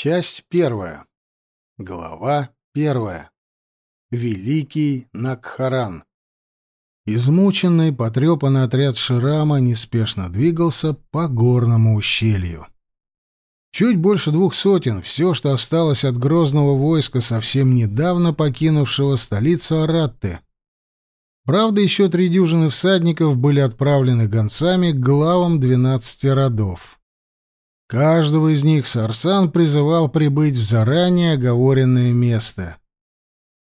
Часть первая. Глава первая. Великий Накхаран. Измученный, потрепанный отряд Ширама неспешно двигался по горному ущелью. Чуть больше двух сотен — все, что осталось от грозного войска, совсем недавно покинувшего столицу Аратты. Правда, еще три дюжины всадников были отправлены гонцами к главам двенадцати родов. Каждого из них Сарсан призывал прибыть в заранее оговоренное место.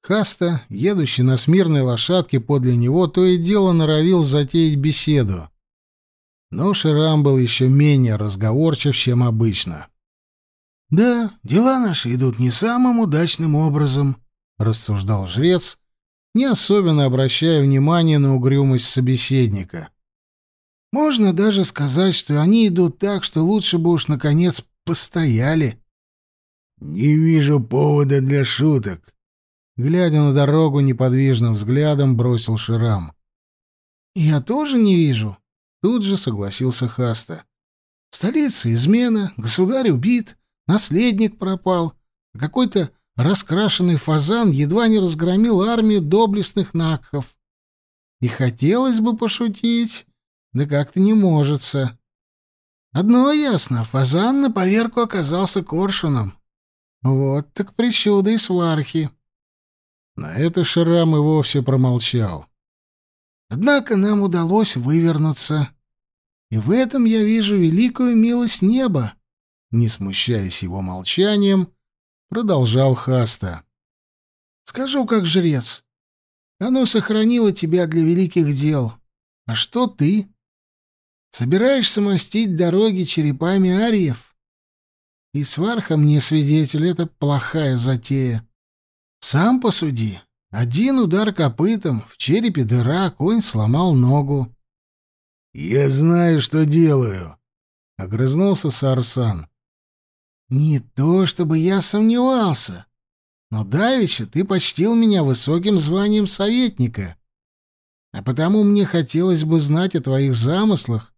Хаста, едущий на смирной лошадке подле него, то и дело норовил затеять беседу. Но Ширам был еще менее разговорчив, чем обычно. «Да, дела наши идут не самым удачным образом», — рассуждал жрец, не особенно обращая внимания на угрюмость собеседника. Можно даже сказать, что они идут так, что лучше бы уж, наконец, постояли. «Не вижу повода для шуток», — глядя на дорогу неподвижным взглядом, бросил Ширам. «Я тоже не вижу», — тут же согласился Хаста. «В столице измена, государь убит, наследник пропал, а какой-то раскрашенный фазан едва не разгромил армию доблестных накхов. И хотелось бы пошутить, да как-то не можется. Одно ясно, фазан на поверку оказался коршуном. Вот так причуда и свархи. На это Шрам и вовсе промолчал. Однако нам удалось вывернуться. И в этом я вижу великую милость неба. Не смущаясь его молчанием, продолжал Хаста. Скажу как жрец. Оно сохранило тебя для великих дел. А что ты? Собираешься мостить дороги черепами ариев? И сварха мне свидетель, это плохая затея. Сам посуди. Один удар копытом, в черепе дыра, конь сломал ногу. — Я знаю, что делаю, — огрызнулся Сарсан. — Не то, чтобы я сомневался. Но давеча ты почтил меня высоким званием советника. А потому мне хотелось бы знать о твоих замыслах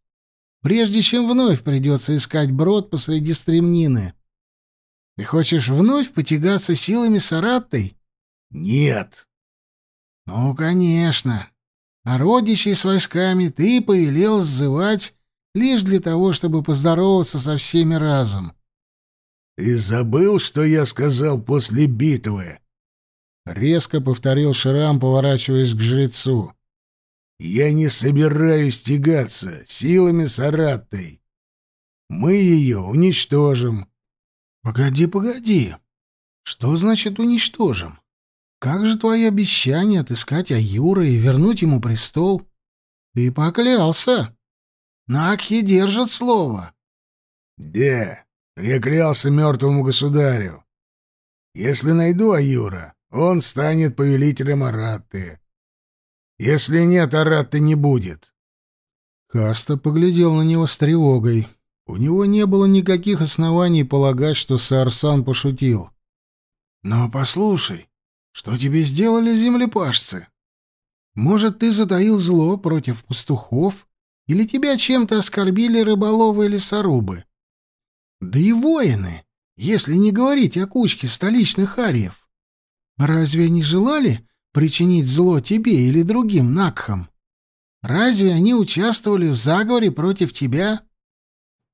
прежде чем вновь придется искать брод посреди стремнины. Ты хочешь вновь потягаться силами Сараттой? Нет. Ну, конечно. А родичей с войсками ты повелел сзывать лишь для того, чтобы поздороваться со всеми разом. Ты забыл, что я сказал после битвы? Резко повторил Шрам, поворачиваясь к жрецу. Я не собираюсь тягаться силами Сараттой. Мы ее уничтожим. Погоди, погоди. Что значит уничтожим? Как же твои обещания отыскать Аюра и вернуть ему престол? Ты поклялся. Накхи держат слово. Да, я клялся мертвому государю. Если найду Аюра, он станет повелителем Аратты. Если нет, Аратты не будет. Каста поглядел на него с тревогой. У него не было никаких оснований полагать, что Сарсан пошутил. «Но послушай, что тебе сделали землепашцы? Может, ты затаил зло против пастухов, или тебя чем-то оскорбили рыболовы или лесорубы? Да и воины, если не говорить о кучке столичных ариев. Разве они желали, причинить зло тебе или другим Накхам? Разве они участвовали в заговоре против тебя?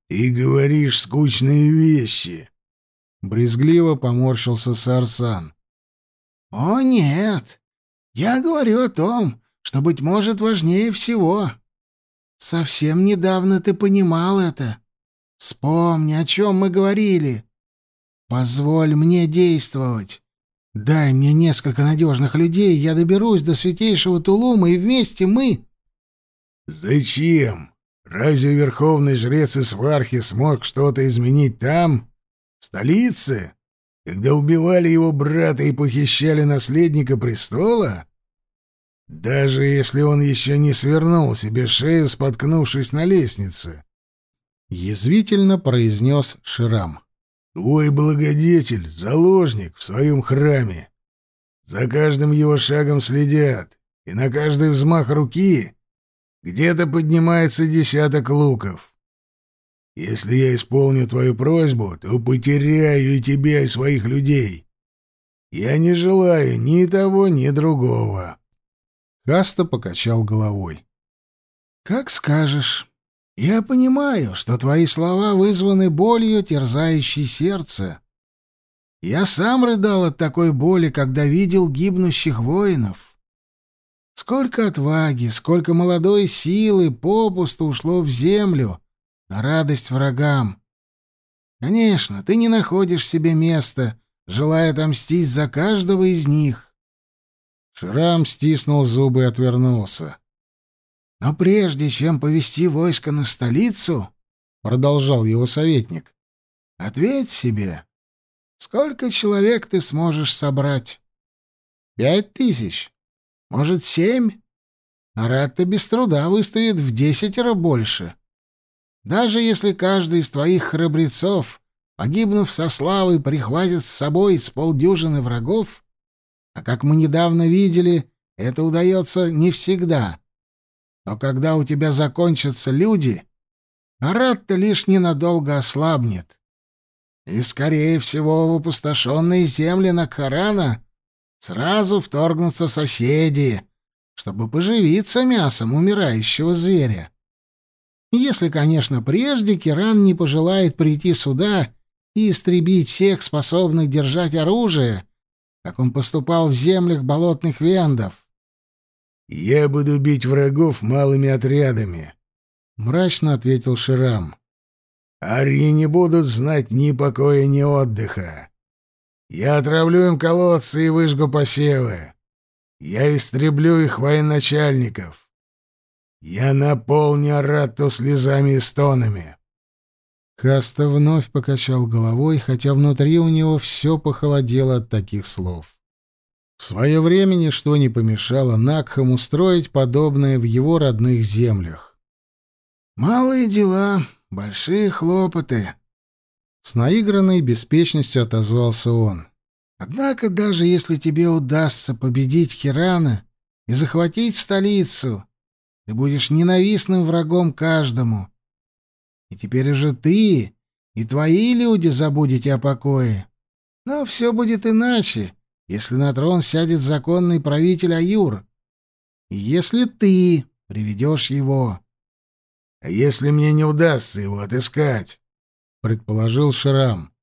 И говоришь скучные вещи. Брезгливо поморщился Сарсан. О нет. Я говорю о том, что быть может важнее всего. Совсем недавно ты понимал это. Вспомни, о чем мы говорили. Позволь мне действовать. Дай мне несколько надежных людей, я доберусь до святейшего Тулума, и вместе мы...» «Зачем? Разве верховный жрец Исвархи смог что-то изменить там, в столице, когда убивали его брата и похищали наследника престола? Даже если он еще не свернул себе шею, споткнувшись на лестнице?» Язвительно произнес Ширам. Твой благодетель — заложник в своем храме. За каждым его шагом следят, и на каждый взмах руки где-то поднимается десяток луков. Если я исполню твою просьбу, то потеряю и тебя, и своих людей. Я не желаю ни того, ни другого. Каста покачал головой. Как скажешь. Я понимаю, что твои слова вызваны болью, терзающей сердце. Я сам рыдал от такой боли, когда видел гибнущих воинов. Сколько отваги, сколько молодой силы попусту ушло в землю на радость врагам. Конечно, ты не находишь себе места, желая отомстить за каждого из них. Шрам стиснул зубы и отвернулся. Но прежде чем повести войско на столицу, продолжал его советник, ответь себе, сколько человек ты сможешь собрать? Пять тысяч? Может, семь? Аратта без труда выставит в десятеро больше. Даже если каждый из твоих храбрецов, погибнув со славой, прихватит с собой с полдюжины врагов, а как мы недавно видели, это удается не всегда, но когда у тебя закончатся люди, Аратта лишь ненадолго ослабнет. И, скорее всего, в опустошенные земли Накхарана Сразу вторгнутся соседи, чтобы поживиться мясом умирающего зверя. Если, конечно, прежде Киран не пожелает прийти сюда и истребить всех, способных держать оружие, как он поступал в землях болотных вендов. «Я буду бить врагов малыми отрядами», — мрачно ответил Ширам. «Арьи не будут знать ни покоя, ни отдыха. Я отравлю им колодцы и выжгу посевы. Я истреблю их военачальников. Я наполню Аратту слезами и стонами. Хаста вновь покачал головой, хотя внутри у него все похолодело от таких слов. В свое время ничто не помешало Накхам устроить подобное в его родных землях. «Малые дела, большие хлопоты», с наигранной беспечностью отозвался он. Однако даже если тебе удастся победить Хирана и захватить столицу, ты будешь ненавистным врагом каждому. И теперь уже ты и твои люди забудете о покое. Но все будет иначе, если на трон сядет законный правитель Аюр. Если ты приведешь его. А если мне не удастся его отыскать? предположил Шрам.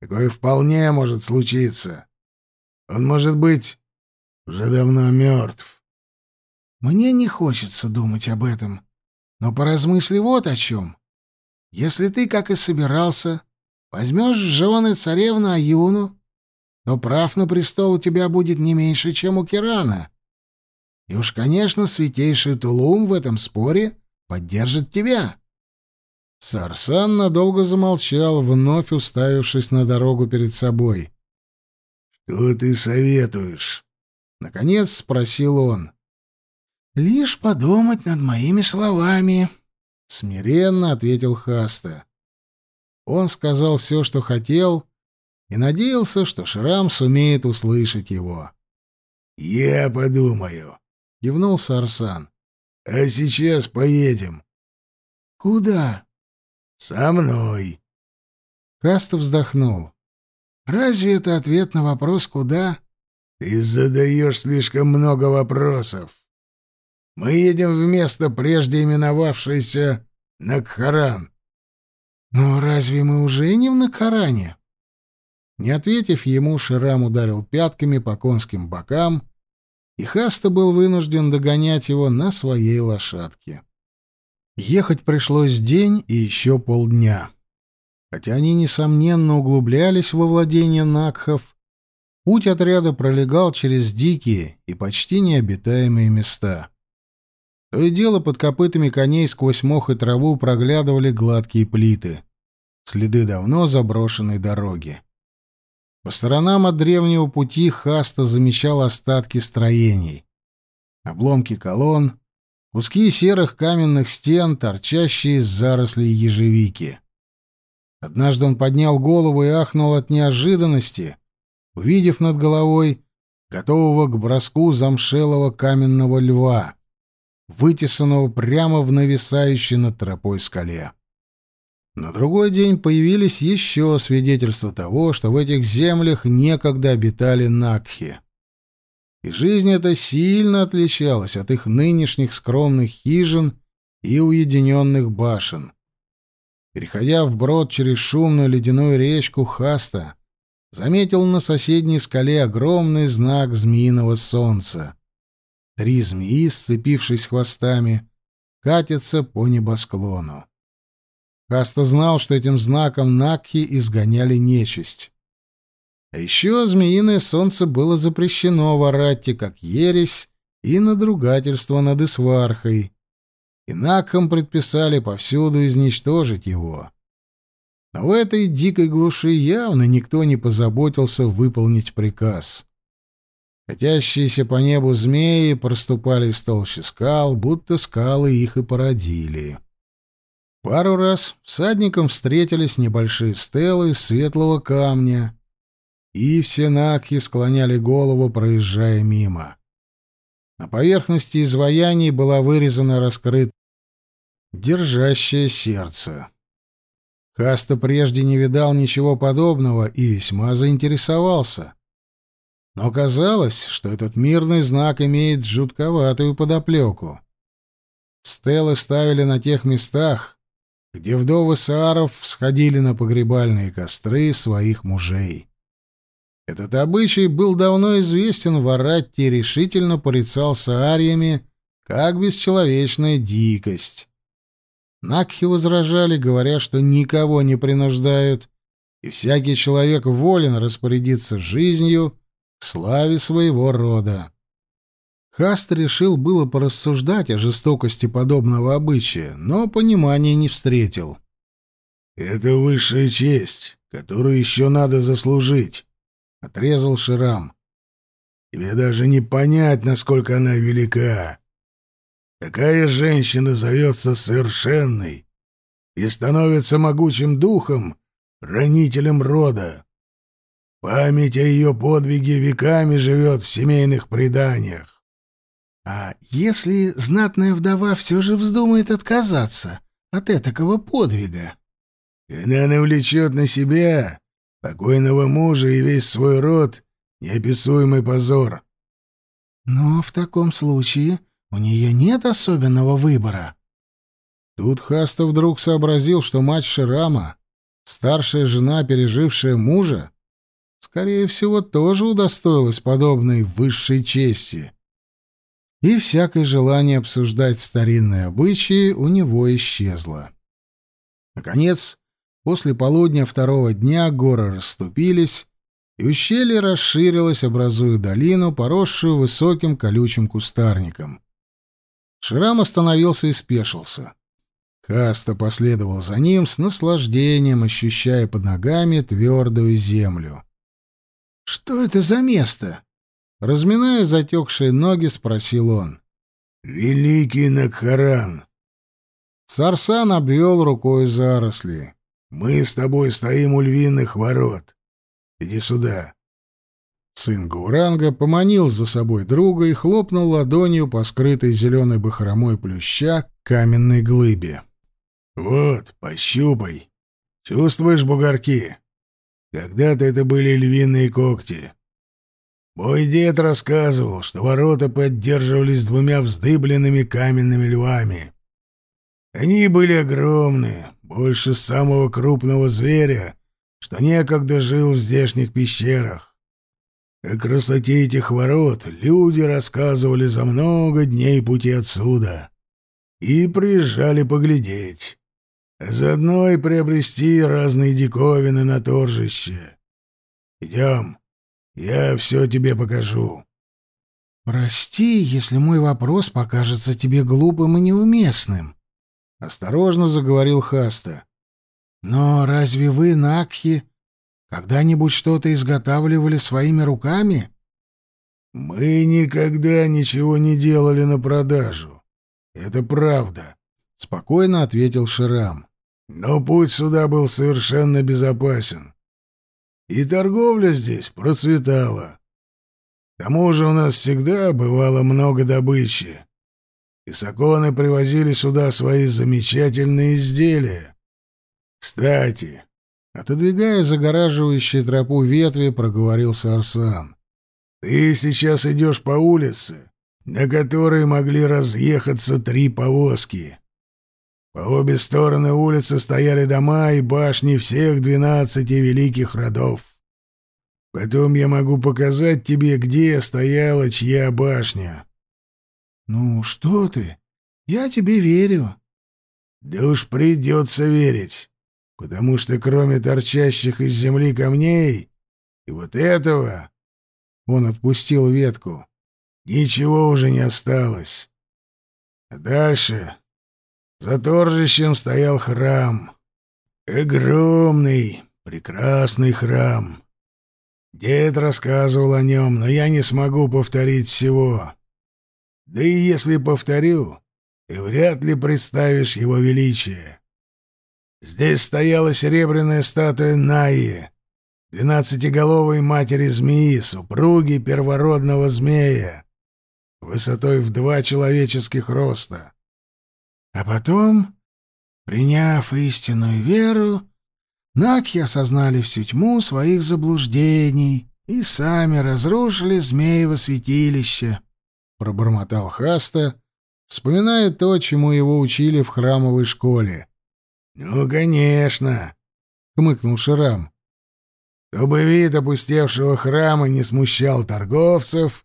Такое вполне может случиться. Он может быть уже давно мертв. Мне не хочется думать об этом, но поразмысли вот о чем. Если ты, как и собирался, возьмешь в жены царевну Аюну, то прав на престол у тебя будет не меньше, чем у Кирана. И уж, конечно, святейший Тулум в этом споре поддержит тебя. Сарсан надолго замолчал, вновь уставившись на дорогу перед собой. «Что ты советуешь?» — наконец спросил он. «Лишь подумать над моими словами», — смиренно ответил Хаста. Он сказал все, что хотел, и надеялся, что Шрам сумеет услышать его. «Я подумаю», — кивнул Сарсан. «А сейчас поедем». «Куда?» «Со мной». Каста вздохнул. «Разве это ответ на вопрос «куда»?» «Ты задаешь слишком много вопросов. Мы едем в место, прежде именовавшееся Накхаран». «Но разве мы уже не в Накхаране?» Не ответив ему, Ширам ударил пятками по конским бокам, и Хаста был вынужден догонять его на своей лошадке. Ехать пришлось день и еще полдня. Хотя они, несомненно, углублялись во владение Накхов, путь отряда пролегал через дикие и почти необитаемые места. То и дело под копытами коней сквозь мох и траву проглядывали гладкие плиты, следы давно заброшенной дороги. По сторонам от древнего пути Хаста замечал остатки строений. Обломки колонн, куски серых каменных стен, торчащие из зарослей ежевики. Однажды он поднял голову и ахнул от неожиданности, увидев над головой готового к броску замшелого каменного льва, вытесанного прямо в нависающей над тропой скале. На другой день появились еще свидетельства того, что в этих землях некогда обитали Накхи. И жизнь эта сильно отличалась от их нынешних скромных хижин и уединенных башен. Переходя вброд через шумную ледяную речку Хаста, заметил на соседней скале огромный знак змеиного солнца. Три змеи, сцепившись хвостами, катятся по небосклону. Хаста знал, что этим знаком Накхи изгоняли нечисть. А еще змеиное солнце было запрещено в Аратте как ересь и надругательство над Исвархой, и Накхам предписали повсюду изничтожить его. Но в этой дикой глуши явно никто не позаботился выполнить приказ. Катящиеся по небу змеи проступали из толщи скал, будто скалы их и породили. Пару раз всадникам встретились небольшие стелы из светлого камня, и все накхи склоняли голову, проезжая мимо. На поверхности изваяний была вырезана раскрыта держащее сердце. Каста прежде не видал ничего подобного и весьма заинтересовался. Но казалось, что этот мирный знак имеет жутковатую подоплеку. Стелы ставили на тех местах, где вдовы сааров всходили на погребальные костры своих мужей. Этот обычай был давно известен в Аратте и решительно порицался ариями как бесчеловечная дикость. Накхи возражали, говоря, что никого не принуждают, и всякий человек волен распорядиться жизнью к славе своего рода. Хаст решил было порассуждать о жестокости подобного обычая, но понимания не встретил. «Это высшая честь, которую еще надо заслужить», — отрезал Ширам. «Тебе даже не понять, насколько она велика. Такая женщина зовется совершенной и становится могучим духом, хранителем рода. Память о ее подвиге веками живет в семейных преданиях. А если знатная вдова все же вздумает отказаться от этакого подвига? Она навлечет на себя покойного мужа и весь свой род неописуемый позор. Но в таком случае у нее нет особенного выбора. Тут Хаста вдруг сообразил, что мать Ширама, старшая жена, пережившая мужа, скорее всего, тоже удостоилась подобной высшей чести. И всякое желание обсуждать старинные обычаи у него исчезло. Наконец, после полудня второго дня горы расступились, и ущелье расширилось, образуя долину, поросшую высоким колючим кустарником. Шрам остановился и спешился. Каста последовал за ним с наслаждением, ощущая под ногами твердую землю. «Что это за место?» Разминая затекшие ноги, спросил он. «Великий Накхаран!» Сарсан обвел рукой заросли. «Мы с тобой стоим у львиных ворот. Иди сюда. Сын Гауранга поманил за собой друга и хлопнул ладонью по скрытой зеленой бахромой плюща каменной глыбе. «Вот, пощупай. Чувствуешь бугорки? Когда-то это были львиные когти. Мой дед рассказывал, что ворота поддерживались двумя вздыбленными каменными львами. Они были огромные, больше самого крупного зверя, что некогда жил в здешних пещерах. О красоте этих ворот люди рассказывали за много дней пути отсюда и приезжали поглядеть, а заодно и приобрести разные диковины на торжище. Идем, я все тебе покажу. «Прости, если мой вопрос покажется тебе глупым и неуместным», — осторожно заговорил Хаста. «Но разве вы, Накхи, когда-нибудь что-то изготавливали своими руками? Мы никогда ничего не делали на продажу. Это правда, спокойно ответил Ширам. Но путь сюда был совершенно безопасен. И торговля здесь процветала. К тому же у нас всегда бывало много добычи. И саконы привозили сюда свои замечательные изделия. Кстати, отодвигая загораживающие тропу ветви, проговорил Сарсан. Ты сейчас идешь по улице, на которой могли разъехаться три повозки. По обе стороны улицы стояли дома и башни всех двенадцати великих родов. Потом я могу показать тебе, где стояла чья башня. — Ну, что ты? Я тебе верю. — Да уж придется верить, потому что кроме торчащих из земли камней и вот этого... Он отпустил ветку. Ничего уже не осталось. А дальше за торжищем стоял храм. Огромный, прекрасный храм. Дед рассказывал о нем, но я не смогу повторить всего. Да и если повторю, ты вряд ли представишь его величие. Здесь стояла серебряная статуя Наи, двенадцатиголовой матери змеи, супруги первородного змея, высотой в два человеческих роста. А потом, приняв истинную веру, Накхи осознали всю тьму своих заблуждений и сами разрушили змеево святилище, — пробормотал Хаста, вспоминая то, чему его учили в храмовой школе. — Ну, конечно, — хмыкнул Ширам. — Чтобы вид опустевшего храма не смущал торговцев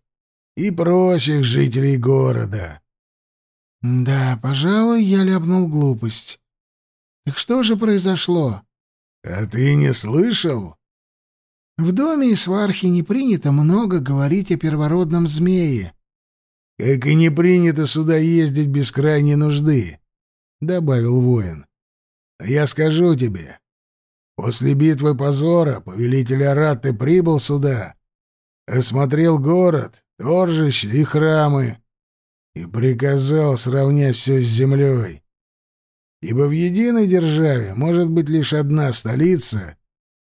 и прочих жителей города. — да, пожалуй, я ляпнул глупость. Так что же произошло? А ты не слышал? В доме и свархи не принято много говорить о первородном змее. Как и не принято сюда ездить без крайней нужды, добавил воин. А я скажу тебе, после битвы позора повелитель Аратты прибыл сюда, осмотрел город, торжище и храмы и приказал сравнять все с землей. Ибо в единой державе может быть лишь одна столица,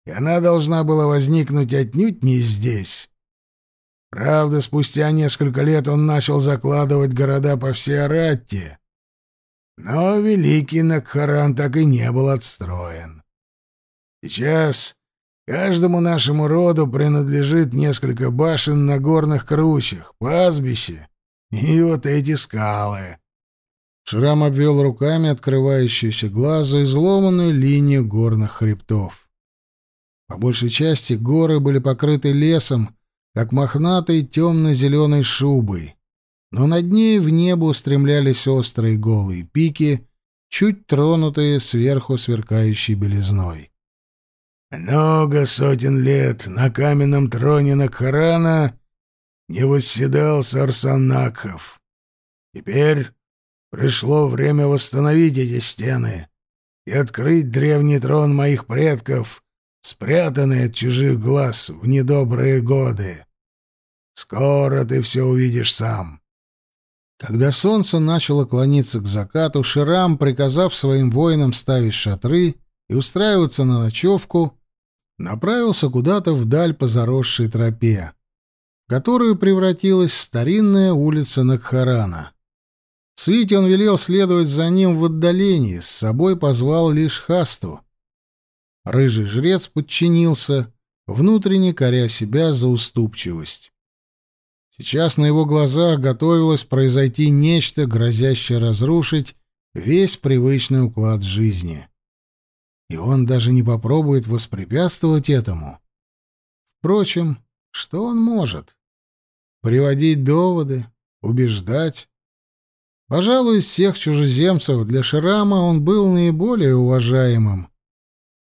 и она должна была возникнуть отнюдь не здесь. Правда, спустя несколько лет он начал закладывать города по всей Аратте, но великий Накхаран так и не был отстроен. Сейчас каждому нашему роду принадлежит несколько башен на горных кручах, пастбище и вот эти скалы. Шрам обвел руками открывающуюся глазу изломанную линию горных хребтов. По большей части горы были покрыты лесом, как мохнатой темно-зеленой шубой, но над ней в небо устремлялись острые голые пики, чуть тронутые сверху сверкающей белизной. Много сотен лет на каменном троне Накхарана не восседал Сарсанакхов. Теперь пришло время восстановить эти стены и открыть древний трон моих предков, спрятанный от чужих глаз в недобрые годы. Скоро ты все увидишь сам. Когда солнце начало клониться к закату, Ширам, приказав своим воинам ставить шатры и устраиваться на ночевку, направился куда-то вдаль по заросшей тропе которую превратилась старинная улица Накхарана. Свите он велел следовать за ним в отдалении, с собой позвал лишь Хасту. Рыжий жрец подчинился, внутренне коря себя за уступчивость. Сейчас на его глазах готовилось произойти нечто, грозящее разрушить весь привычный уклад жизни. И он даже не попробует воспрепятствовать этому. Впрочем, что он может? Приводить доводы, убеждать. Пожалуй, из всех чужеземцев для Ширама он был наиболее уважаемым.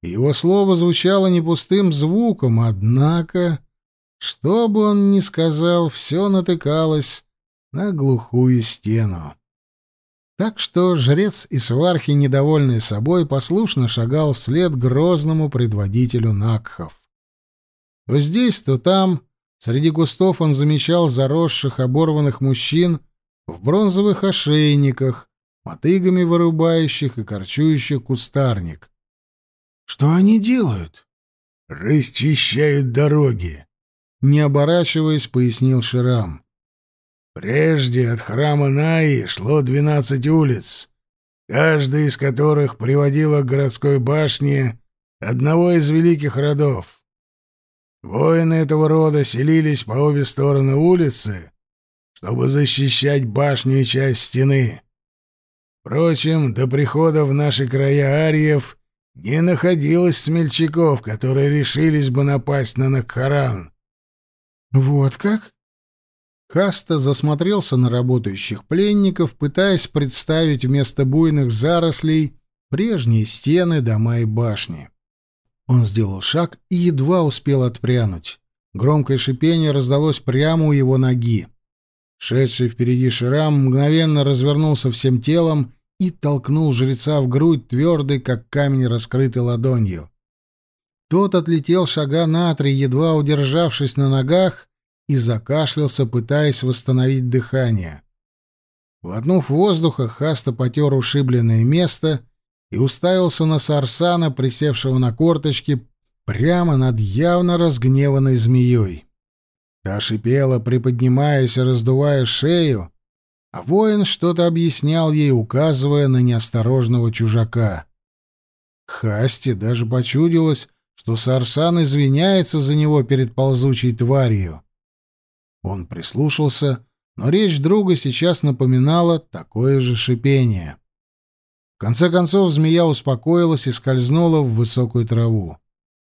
Его слово звучало не пустым звуком, однако, что бы он ни сказал, все натыкалось на глухую стену. Так что жрец и свархи, недовольные собой, послушно шагал вслед грозному предводителю Накхов. То здесь, то там Среди кустов он замечал заросших, оборванных мужчин в бронзовых ошейниках, мотыгами вырубающих и корчующих кустарник. «Что они делают?» «Расчищают дороги», — не оборачиваясь, пояснил Ширам. «Прежде от храма Наи шло двенадцать улиц, каждая из которых приводила к городской башне одного из великих родов. Воины этого рода селились по обе стороны улицы, чтобы защищать башню и часть стены. Впрочем, до прихода в наши края ариев не находилось смельчаков, которые решились бы напасть на Накхаран. «Вот как?» Хаста засмотрелся на работающих пленников, пытаясь представить вместо буйных зарослей прежние стены, дома и башни. Он сделал шаг и едва успел отпрянуть. Громкое шипение раздалось прямо у его ноги. Шедший впереди Ширам мгновенно развернулся всем телом и толкнул жреца в грудь твердой, как камень, раскрытой ладонью. Тот отлетел шага на три, едва удержавшись на ногах, и закашлялся, пытаясь восстановить дыхание. Глотнув воздуха, Хаста потер ушибленное место и уставился на Сарсана, присевшего на корточки, прямо над явно разгневанной змеей. Та шипела, приподнимаясь и раздувая шею, а воин что-то объяснял ей, указывая на неосторожного чужака. Хасти даже почудилось, что Сарсан извиняется за него перед ползучей тварью. Он прислушался, но речь друга сейчас напоминала такое же шипение. В конце концов змея успокоилась и скользнула в высокую траву.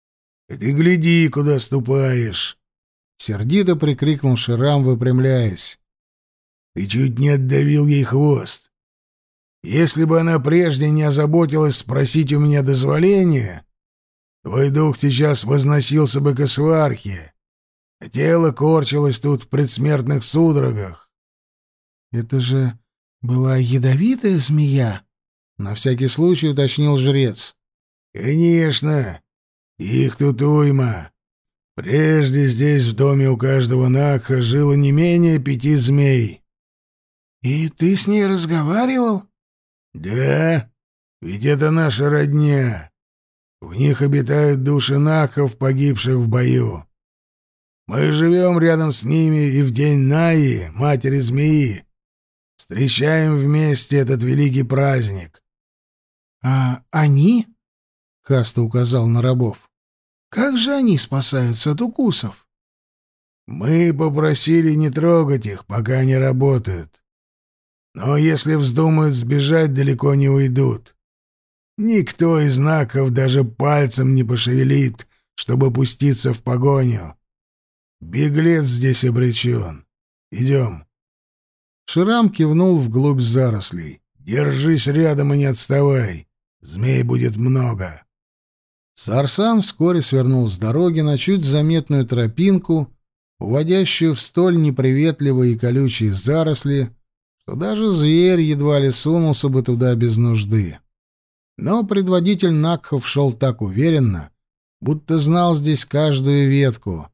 — Ты гляди, куда ступаешь! — сердито прикрикнул Ширам, выпрямляясь. — Ты чуть не отдавил ей хвост. Если бы она прежде не озаботилась спросить у меня дозволения, твой дух сейчас возносился бы к свархе, а тело корчилось тут в предсмертных судорогах. — Это же была ядовитая змея? — на всякий случай уточнил жрец. — Конечно. Их тут уйма. Прежде здесь, в доме у каждого Накха, жило не менее пяти змей. — И ты с ней разговаривал? — Да, ведь это наша родня. В них обитают души Накхов, погибших в бою. Мы живем рядом с ними и в день Наи, матери змеи, встречаем вместе этот великий праздник. — А они? — Хаста указал на рабов. Как же они спасаются от укусов? Мы попросили не трогать их, пока они работают. Но если вздумают сбежать, далеко не уйдут. Никто из знаков даже пальцем не пошевелит, чтобы пуститься в погоню. Беглец здесь обречен. Идем. Ширам кивнул вглубь зарослей. Держись рядом и не отставай. Змей будет много. Сарсан вскоре свернул с дороги на чуть заметную тропинку, уводящую в столь неприветливые и колючие заросли, что даже зверь едва ли сунулся бы туда без нужды. Но предводитель Накхов шел так уверенно, будто знал здесь каждую ветку,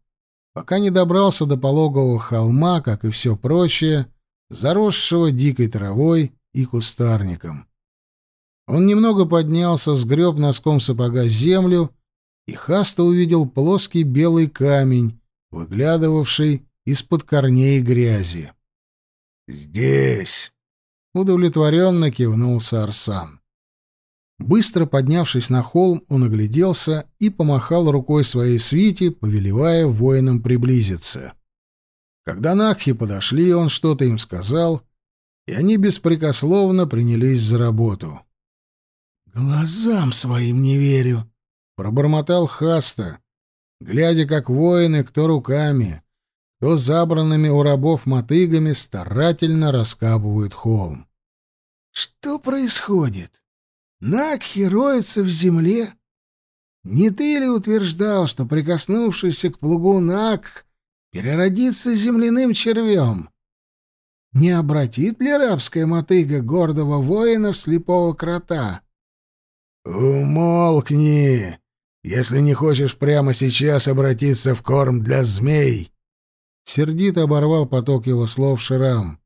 пока не добрался до пологового холма, как и все прочее, заросшего дикой травой и кустарником. Он немного поднялся, сгреб носком сапога землю, и Хаста увидел плоский белый камень, выглядывавший из-под корней грязи. «Здесь!» — удовлетворенно кивнул Сарсан. Быстро поднявшись на холм, он огляделся и помахал рукой своей свите, повелевая воинам приблизиться. Когда Накхи подошли, он что-то им сказал, и они беспрекословно принялись за работу. «Глазам своим не верю», — пробормотал Хаста, глядя, как воины, кто руками, кто забранными у рабов мотыгами старательно раскапывают холм. «Что происходит? Накхи роется в земле? Не ты ли утверждал, что прикоснувшийся к плугу Накх переродится земляным червем?» Не обратит ли рабская мотыга гордого воина в слепого крота? «Умолкни, если не хочешь прямо сейчас обратиться в корм для змей!» Сердито оборвал поток его слов Ширам.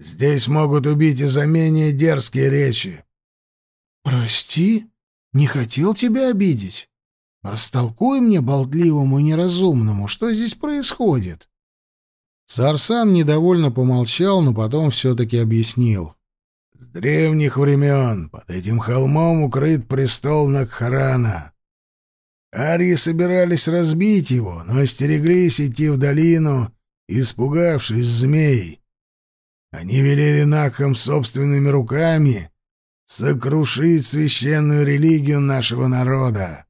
«Здесь могут убить из-за менее дерзкие речи». «Прости, не хотел тебя обидеть. Растолкуй мне, болтливому и неразумному, что здесь происходит». Сарсан недовольно помолчал, но потом все-таки объяснил. С древних времен под этим холмом укрыт престол Накхарана. Арии собирались разбить его, но остереглись идти в долину, испугавшись змей. Они велели Накхам собственными руками сокрушить священную религию нашего народа.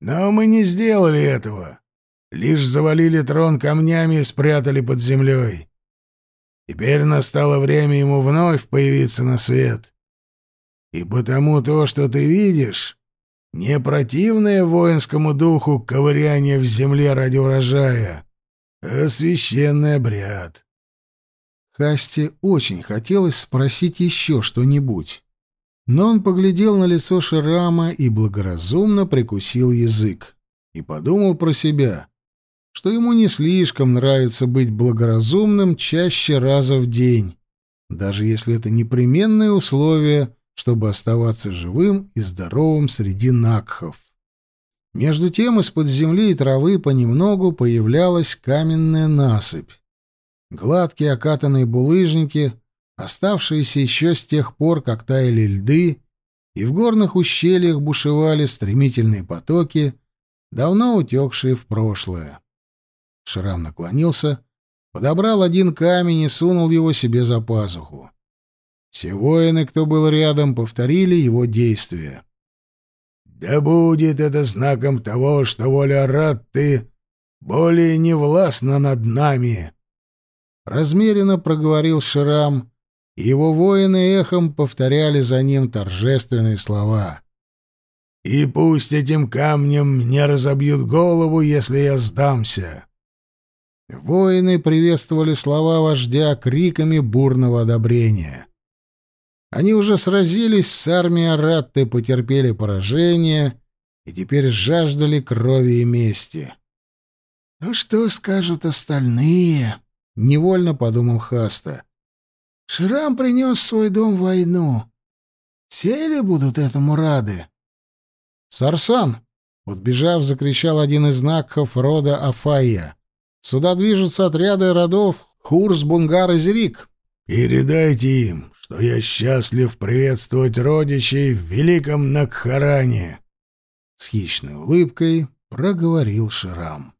Но мы не сделали этого, лишь завалили трон камнями и спрятали под землей. Теперь настало время ему вновь появиться на свет. И потому то, что ты видишь, не противное воинскому духу ковыряние в земле ради урожая, а священный обряд. Хасте очень хотелось спросить еще что-нибудь, но он поглядел на лицо Ширама и благоразумно прикусил язык и подумал про себя — что ему не слишком нравится быть благоразумным чаще раза в день, даже если это непременное условие, чтобы оставаться живым и здоровым среди накхов. Между тем из-под земли и травы понемногу появлялась каменная насыпь. Гладкие окатанные булыжники, оставшиеся еще с тех пор, как таяли льды, и в горных ущельях бушевали стремительные потоки, давно утекшие в прошлое. Шрам наклонился, подобрал один камень и сунул его себе за пазуху. Все воины, кто был рядом, повторили его действия. «Да будет это знаком того, что воля Ратты более не властна над нами!» Размеренно проговорил Шрам, и его воины эхом повторяли за ним торжественные слова. «И пусть этим камнем мне разобьют голову, если я сдамся!» Воины приветствовали слова вождя криками бурного одобрения. Они уже сразились с армией Аратты, потерпели поражение и теперь жаждали крови и мести. «Ну что скажут остальные?» — невольно подумал Хаста. «Шрам принес свой дом войну. Все ли будут этому рады?» «Сарсан!» — подбежав, закричал один из накхов рода Афая. Сюда движутся отряды родов Хурс, Бунгар и Зерик. Передайте им, что я счастлив приветствовать родичей в великом Накхаране. С хищной улыбкой проговорил Шрам.